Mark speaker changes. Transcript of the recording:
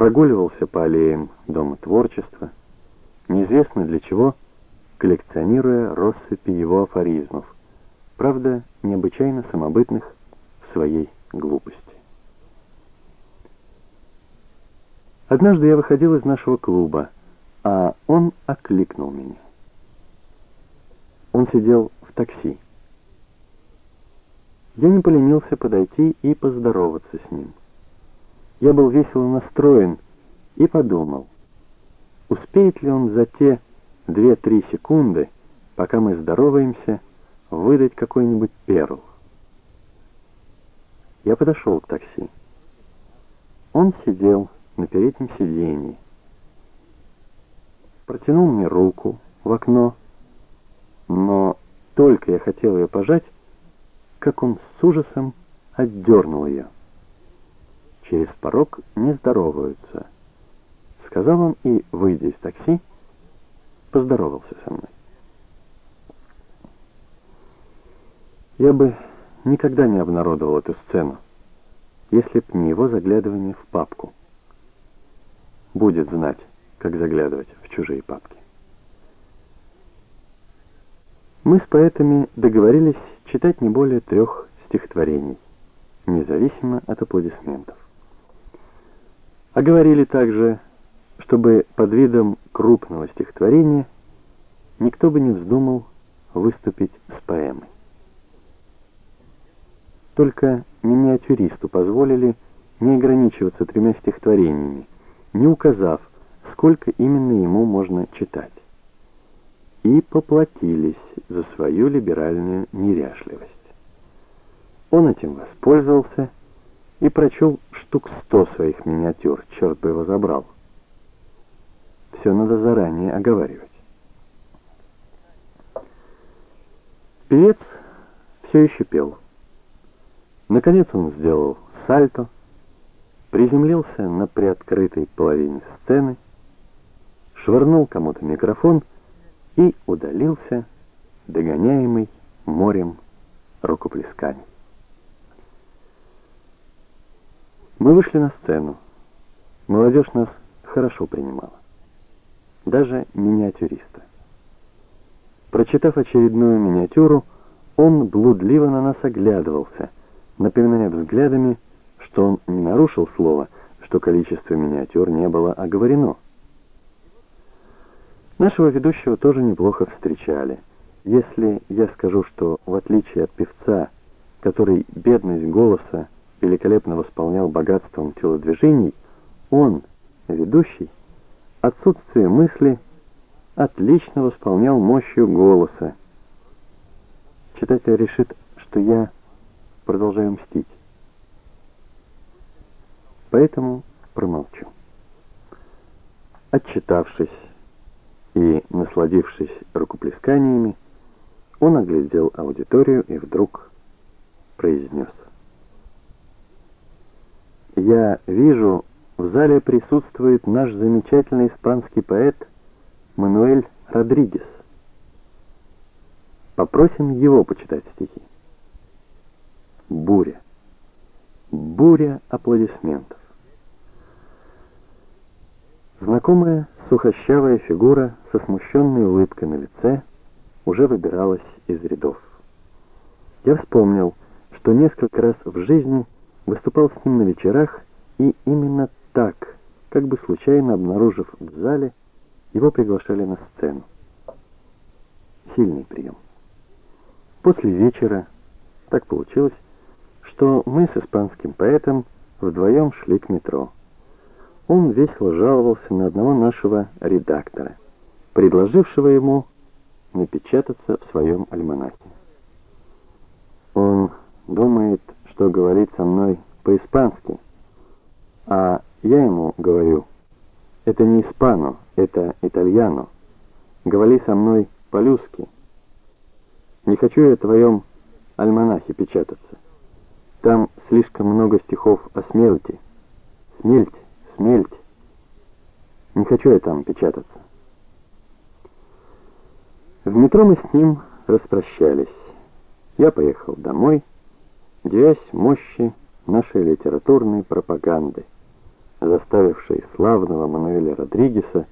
Speaker 1: прогуливался по аллеям Дома творчества, неизвестно для чего, коллекционируя россыпи его афоризмов, правда, необычайно самобытных в своей глупости. Однажды я выходил из нашего клуба, а он окликнул меня. Он сидел в такси. Я не поленился подойти и поздороваться с ним. Я был весело настроен и подумал, успеет ли он за те две-три секунды, пока мы здороваемся, выдать какой-нибудь перл. Я подошел к такси. Он сидел на переднем сиденье. Протянул мне руку в окно, но только я хотел ее пожать, как он с ужасом отдернул ее. Через порог не здороваются, сказал он и, выйдя из такси, поздоровался со мной. Я бы никогда не обнародовал эту сцену, если б не его заглядывание в папку. Будет знать, как заглядывать в чужие папки. Мы с поэтами договорились читать не более трех стихотворений, независимо от аплодисментов. Оговорили также, чтобы под видом крупного стихотворения никто бы не вздумал выступить с поэмой. Только миниатюристу позволили не ограничиваться тремя стихотворениями, не указав, сколько именно ему можно читать. И поплатились за свою либеральную неряшливость. Он этим воспользовался и прочел штук сто своих миниатюр, черт бы его забрал. Все надо заранее оговаривать. Певец все еще пел. Наконец он сделал сальто, приземлился на приоткрытой половине сцены, швырнул кому-то микрофон и удалился, догоняемый морем рукоплесканий. Мы вышли на сцену. Молодежь нас хорошо принимала. Даже миниатюриста. Прочитав очередную миниатюру, он блудливо на нас оглядывался, напоминая взглядами, что он не нарушил слово, что количество миниатюр не было оговорено. Нашего ведущего тоже неплохо встречали. Если я скажу, что в отличие от певца, который бедность голоса великолепно восполнял богатством телодвижений, он, ведущий, отсутствие мысли отлично восполнял мощью голоса. Читатель решит, что я продолжаю мстить. Поэтому промолчу. Отчитавшись и насладившись рукоплесканиями, он оглядел аудиторию и вдруг произнес. «Я вижу, в зале присутствует наш замечательный испанский поэт Мануэль Родригес. Попросим его почитать стихи». Буря. Буря аплодисментов. Знакомая сухощавая фигура со смущенной улыбкой на лице уже выбиралась из рядов. Я вспомнил, что несколько раз в жизни выступал с ним на вечерах, и именно так, как бы случайно обнаружив в зале, его приглашали на сцену. Сильный прием. После вечера так получилось, что мы с испанским поэтом вдвоем шли к метро. Он весело жаловался на одного нашего редактора, предложившего ему напечататься в своем альманахе. Он думает, что говорит со мной по-испански, а я ему говорю, это не испано, это итальяно. Говори со мной по-люски. Не хочу я в твоем альманахе печататься. Там слишком много стихов о смерти. Смерть смельте. Не хочу я там печататься. В метро мы с ним распрощались. Я поехал домой, девясь мощи нашей литературной пропаганды, заставившей славного Мануэля Родригеса